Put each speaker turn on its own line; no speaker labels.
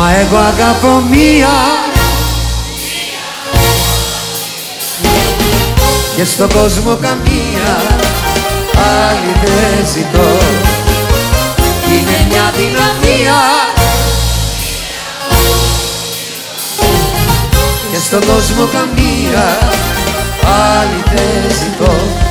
Μα εγώ αγαπώ μία. Και στον κόσμο καμία. Άλλη δεν ζητώ. Είναι μια δυναμία. Και στον κόσμο καμία. Άλλη δεν ζητώ.